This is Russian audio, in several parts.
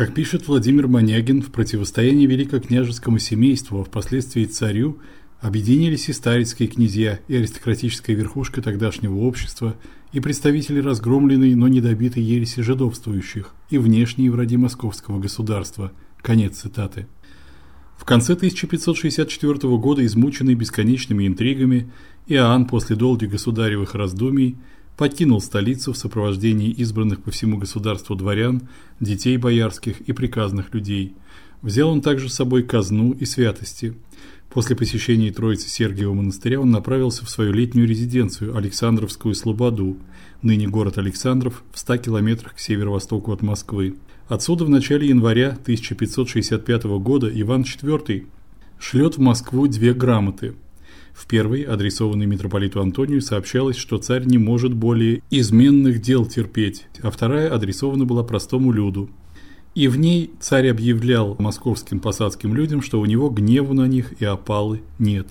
Как пишет Владимир Манягин, в противостоянии великокняжескому семейству, а впоследствии царю, объединились и старецкие князья, и аристократическая верхушка тогдашнего общества, и представители разгромленной, но недобитой ереси жидовствующих, и внешние враги московского государства. Конец цитаты. В конце 1564 года, измученный бесконечными интригами, Иоанн после долгих государевых раздумий покинул столицу в сопровождении избранных по всему государству дворян, детей боярских и приказных людей. Взял он также с собой казну и святости. После посещения Троицы Сергиева монастыря он направился в свою летнюю резиденцию Александровскую Слободу, ныне город Александров, в 100 километрах к северо-востоку от Москвы. Отсюда в начале января 1565 года Иван IV шлет в Москву две грамоты – в первой, адресованной митрополиту Антонию, сообщалось, что царь не может более изменных дел терпеть, а вторая адресована была простому люду. И в ней царь объявлял московским посадским людям, что у него гневу на них и опалы нет.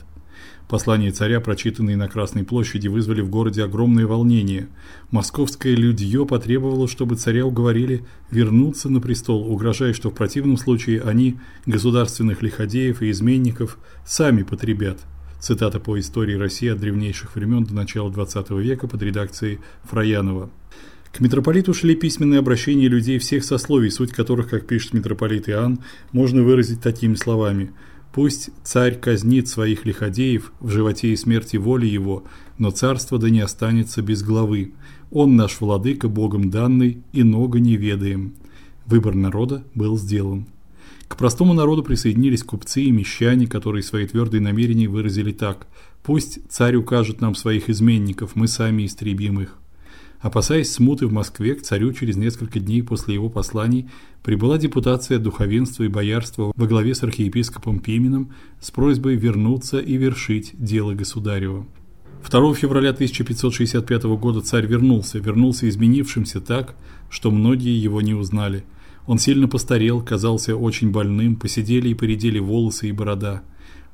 Послания царя, прочитанные на Красной площади, вызвали в городе огромное волнение. Московское людьё потребовало, чтобы царя уговорили вернуться на престол, угрожая, что в противном случае они государственных лиходеев и изменников сами потребят. Цитата по истории России от древнейших времен до начала XX века под редакцией Фраянова. К митрополиту шли письменные обращения людей всех сословий, суть которых, как пишет митрополит Иоанн, можно выразить такими словами: Пусть царь казнит своих лиходеев в животе и смерти воли его, но царство да не останется без главы. Он наш владыка, Богом данный, и много не ведаем. Выбор народа был сделан. К простому народу присоединились купцы и мещане, которые свои твердые намерения выразили так: пусть царь укажет нам своих изменников, мы сами истребим их. Опасаясь смуты в Москве, к царю через несколько дней после его посланий прибыла депутация духовенства и боярства во главе с архиепископом Пименом с просьбой вернуться и вершить дело государева. 2 февраля 1565 года царь вернулся, вернулся изменившимся так, что многие его не узнали. Он сильно постарел, казался очень больным, поседели и поредели волосы и борода.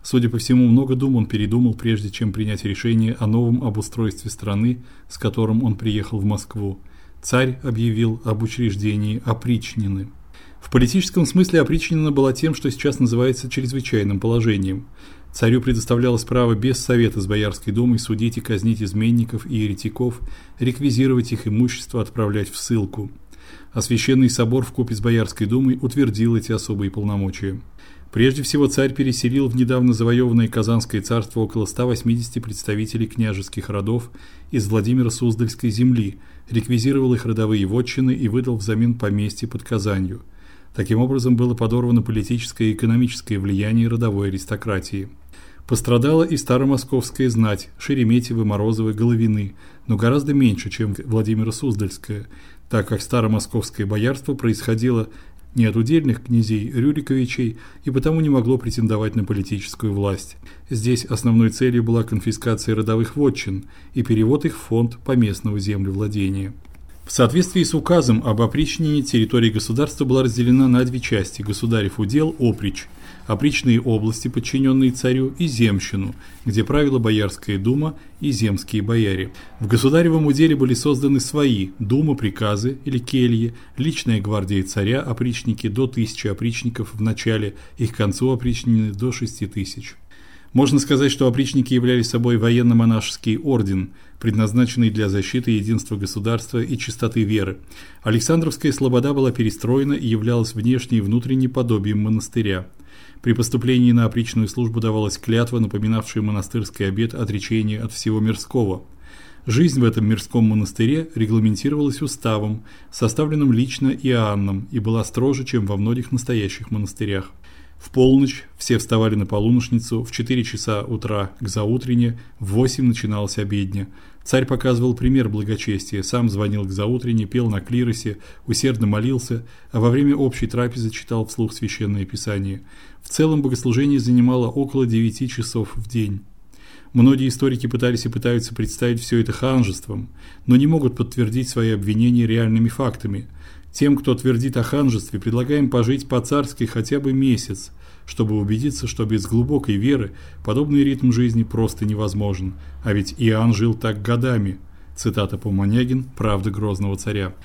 Судя по всему, много дум он передумал, прежде чем принять решение о новом обустройстве страны, с которым он приехал в Москву. Царь объявил об учреждении опричнины. В политическом смысле опричнина была тем, что сейчас называется чрезвычайным положением. Царю предоставлялось право без совета с боярской думой судить и казнить изменников и еретиков, реквизировать их имущество, отправлять в ссылку а священный собор в купе с Боярской думой утвердил эти особые полномочия. Прежде всего царь переселил в недавно завоеванное Казанское царство около 180 представителей княжеских родов из Владимира Суздальской земли, реквизировал их родовые вотчины и выдал взамен поместья под Казанью. Таким образом было подорвано политическое и экономическое влияние родовой аристократии. Пострадала и старомосковская знать, Шереметьевы, Морозовы, Головины, но гораздо меньше, чем Владимира Суздальская, так как старомосковское боярство происходило не от удельных князей Рюриковичей и потому не могло претендовать на политическую власть. Здесь основной целью была конфискация родовых вотчин и перевод их в фонд поместного землевладения. В соответствии с указом об опричнении территория государства была разделена на две части: государев удел оприч – опричные области, подчиненные царю, и земщину, где правила боярская дума и земские бояре. В государевом уделе были созданы свои дума, приказы или кельи, личная гвардия царя, опричники до тысячи опричников в начале, их к концу опричнены до шести тысяч. Можно сказать, что опричники являлись собой военно-монашеский орден, предназначенный для защиты единства государства и чистоты веры. Александровская слобода была перестроена и являлась внешне и внутренне подобием монастыря. При поступлении на опричную службу давалась клятва, напоминавшая монастырский обет отречения от всего мирского. Жизнь в этом мирском монастыре регламентировалась уставом, составленным лично Иоанном, и была строже, чем во многих настоящих монастырях. В полночь все вставали на полуношницу, в 4 часа утра к заутрене, в 8 начиналась обедня. Царь показывал пример благочестия, сам звонил к заутрене, пел на клиросе, усердно молился, а во время общей трапезы читал вслух священное писание. В целом богослужение занимало около 9 часов в день. Многие историки пытались и пытаются представить все это ханжеством, но не могут подтвердить свои обвинения реальными фактами. Тем, кто твердит о ханжестве, предлагаем пожить по-царски хотя бы месяц, чтобы убедиться, что без глубокой веры подобный ритм жизни просто невозможен. А ведь Иоанн жил так годами. Цитата по Манягин Правда грозного царя.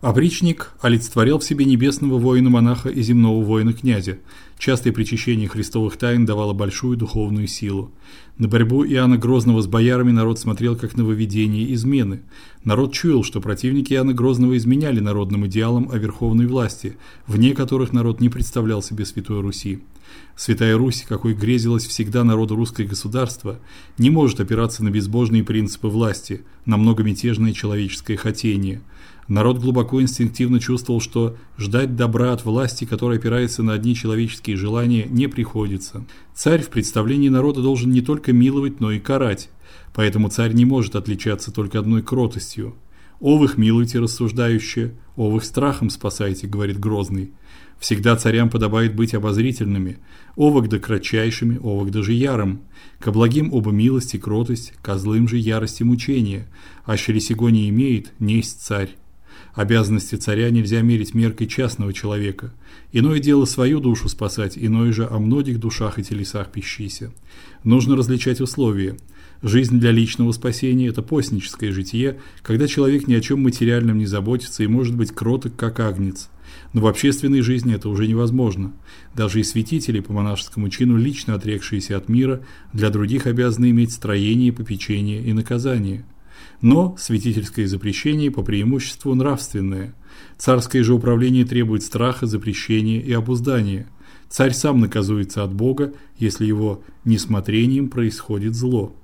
Опричник олицетворял в себе небесного воина-монаха и земного воина-князя. Частое причащение христовых тайн давало большую духовную силу. На борьбу Иоанна Грозного с боярами народ смотрел как на выведение измены. Народ чуял, что противники Иоанна Грозного изменяли народным идеалам о верховной власти, вне которых народ не представлял себе Святой Руси. Святая Русь, какой грезилась всегда народу русское государство, не может опираться на безбожные принципы власти, на многомятежное человеческое хотение – Народ глубоко инстинктивно чувствовал, что ждать добра от власти, которая опирается на одни человеческие желания, не приходится. Царь в представлении народа должен не только миловать, но и карать. Поэтому царь не может отличаться только одной кротостью. «Овых милуйте, рассуждающие, овых страхом спасайте», — говорит Грозный. Всегда царям подобает быть обозрительными, овок да кратчайшими, овок даже ярым. Ко благим оба милость и кротость, ко злым же ярость и мучение, а сего не имеет, несть царь. Обязанности царя нельзя мерить меркой частного человека. Иное дело свою душу спасать, иное же о многих душах и телесах пищися. Нужно различать условия. Жизнь для личного спасения – это постническое житие, когда человек ни о чем материальном не заботится и может быть кроток, как агнец. Но в общественной жизни это уже невозможно. Даже и святители по монашескому чину, лично отрекшиеся от мира, для других обязаны иметь строение, попечение и наказание – но святительское запрещение по преимуществу нравственное. Царское же управление требует страха, запрещения и обуздания. Царь сам наказуется от Бога, если его несмотрением происходит зло.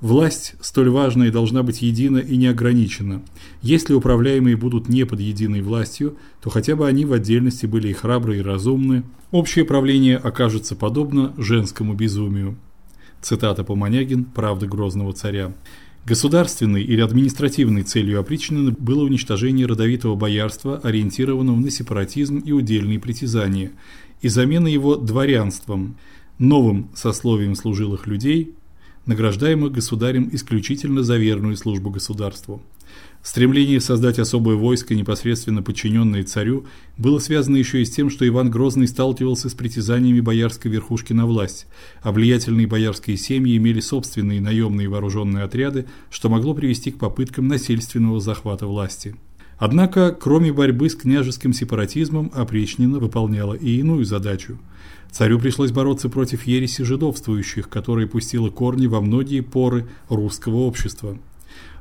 Власть, столь важная, должна быть едина и неограничена. Если управляемые будут не под единой властью, то хотя бы они в отдельности были и храбры, и разумны, общее правление окажется подобно женскому безумию. Цитата Поманягин «Правда грозного царя». Государственной или административной целью опричнины было уничтожение родовитого боярства, ориентированного на сепаратизм и удельные притязания, и замена его дворянством, новым сословием служилых людей, награждаемых государем исключительно за верную службу государству. Стремление создать особое войско, непосредственно подчиненное царю, было связано еще и с тем, что Иван Грозный сталкивался с притязаниями боярской верхушки на власть, а влиятельные боярские семьи имели собственные наемные вооруженные отряды, что могло привести к попыткам насильственного захвата власти. Однако, кроме борьбы с княжеским сепаратизмом, опричнина выполняла и иную задачу. Царю пришлось бороться против ереси жидовствующих, которая пустила корни во многие поры русского общества.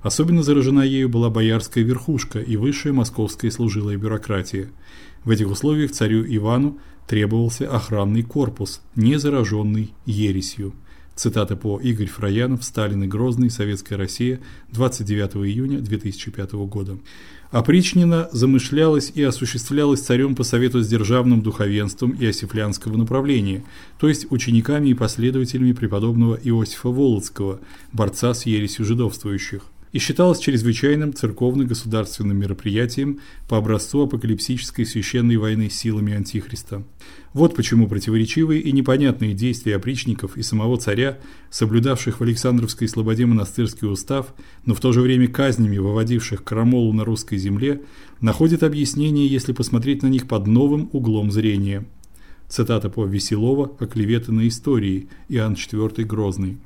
Особенно заражена ею была боярская верхушка и высшая московская служилая бюрократия. В этих условиях царю Ивану требовался охранный корпус, не зараженный ересью. Цитата по Игорь Фраянов, Сталин и Грозный, Советская Россия, 29 июня 2005 года. Опричнина замышлялась и осуществлялась царем по совету с державным духовенством Иосифлянского направления, то есть учениками и последователями преподобного Иосифа Волоцкого, борца с ересью жидовствующих и считалось чрезвычайным церковно-государственным мероприятием по образцу апокалипсической священной войны силами антихриста. Вот почему противоречивые и непонятные действия опричников и самого царя, соблюдавших в Александровской слободе монастырский устав, но в то же время казнями выводивших крамолу на русской земле, находят объяснение, если посмотреть на них под новым углом зрения. Цитата по Веселова «Оклеветы на истории» Иоанн IV Грозный.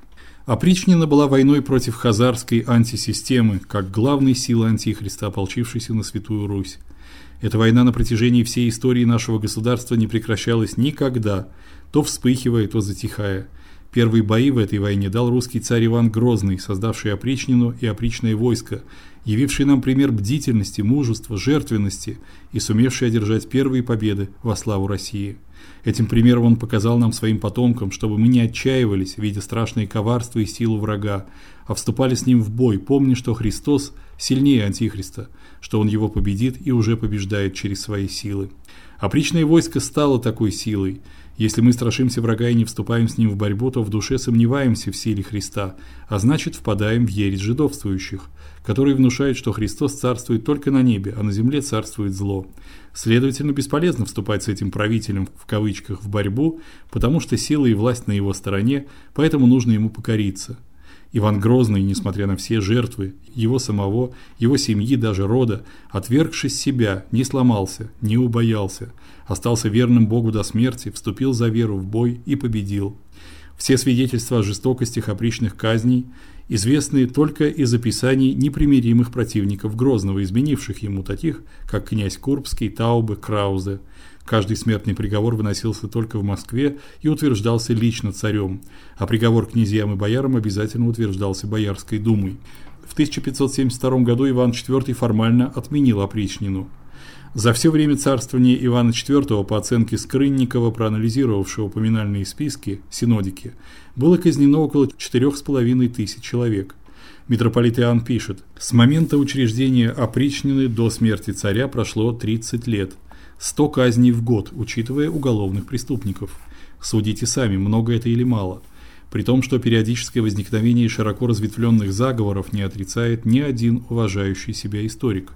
Опричнина была войной против хазарской антисистемы, как главной силы антихриста, ополчившейся на Святую Русь. Эта война на протяжении всей истории нашего государства не прекращалась никогда, то вспыхивая, то затихая. Первые бои в этой войне дал русский царь Иван Грозный, создавший опричнину и опричное войско, явивший нам пример бдительности, мужества, жертвенности и сумевший одержать первые победы во славу России. Этим примером он показал нам своим потомкам, чтобы мы не отчаивались, видя страшные коварства и силу врага, а вступали с ним в бой, помня, что Христос сильнее антихриста, что он его победит и уже побеждает через свои силы. Опричное войско стало такой силой. Если мы страшимся врага и не вступаем с ним в борьбу, то в душе сомневаемся в силе Христа, а значит, впадаем в ересь жидовствующих, которые внушают, что Христос царствует только на небе, а на земле царствует зло. Следовательно, бесполезно вступать с этим правителем в кавычках в борьбу, потому что сила и власть на его стороне, поэтому нужно ему покориться. Иван Грозный, несмотря на все жертвы его самого, его семьи, даже рода, отвергшись себя, не сломался, не убоялся, остался верным Богу до смерти, вступил за веру в бой и победил. Все свидетельства о жестокостях опричных казней известны только из описаний непримиримых противников Грозного, изменивших ему таких, как князь Курбский, Таубе, Краузе. Каждый смертный приговор выносился только в Москве и утверждался лично царем, а приговор князьям и боярам обязательно утверждался Боярской думой. В 1572 году Иван IV формально отменил опричнину. За все время царствования Ивана IV, по оценке Скрынникова, проанализировавшего поминальные списки, синодики, было казнено около 4,5 тысяч человек. Митрополит Иоанн пишет: "С момента учреждения опричнины до смерти царя прошло 30 лет. 100 казней в год, учитывая уголовных преступников. Судите сами, много это или мало?" При том, что периодическое возникновение широко разветвленных заговоров не отрицает ни один уважающий себя историк.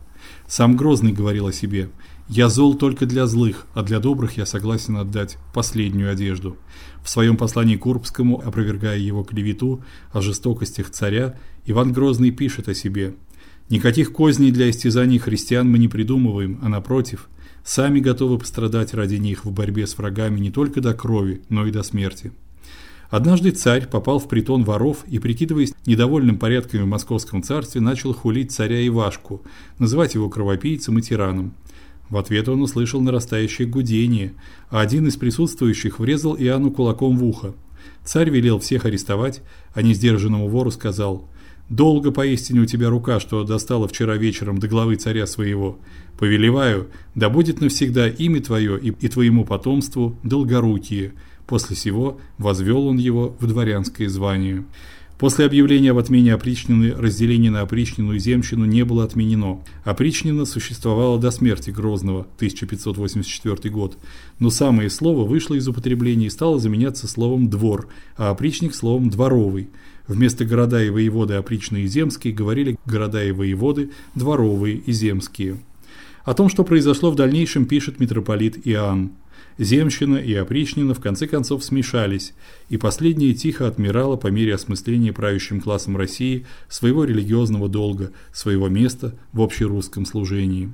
Сам Грозный говорил о себе: "Я зол только для злых, а для добрых я согласен отдать последнюю одежду". В своем послании Курбскому, опровергая его клевету о жестокостях царя, Иван Грозный пишет о себе: "Никаких козней для истязаний христиан мы не придумываем, а напротив, сами готовы пострадать ради них в борьбе с врагами не только до крови, но и до смерти". Однажды царь попал в притон воров и, прикидываясь недовольным порядками в московском царстве, начал хулить царя Ивашку, называть его кровопийцем и тираном. В ответ он услышал нарастающее гудение, а один из присутствующих врезал Иоанну кулаком в ухо. Царь велел всех арестовать, а несдержанному вору сказал: "Долго поистине у тебя рука, что достала вчера вечером до главы царя своего. Повелеваю, да будет навсегда имя твое и, и твоему потомству долгорукие". После сего возвел он его в дворянское звание. После объявления об отмене опричнины разделение на опричнину и земщину не было отменено. Опричнина существовала до смерти Грозного, 1584 год, но самое слово вышло из употребления и стало заменяться словом двор, а опричник словом дворовый. Вместо города и воеводы опричные и земские говорили города и воеводы дворовые и земские. О том, что произошло в дальнейшем, пишет митрополит Иоанн. Земщина и опричнина в конце концов смешались, и последняя тихо отмирала по мере осмысления правящим классом России своего религиозного долга, своего места в общерусском служении.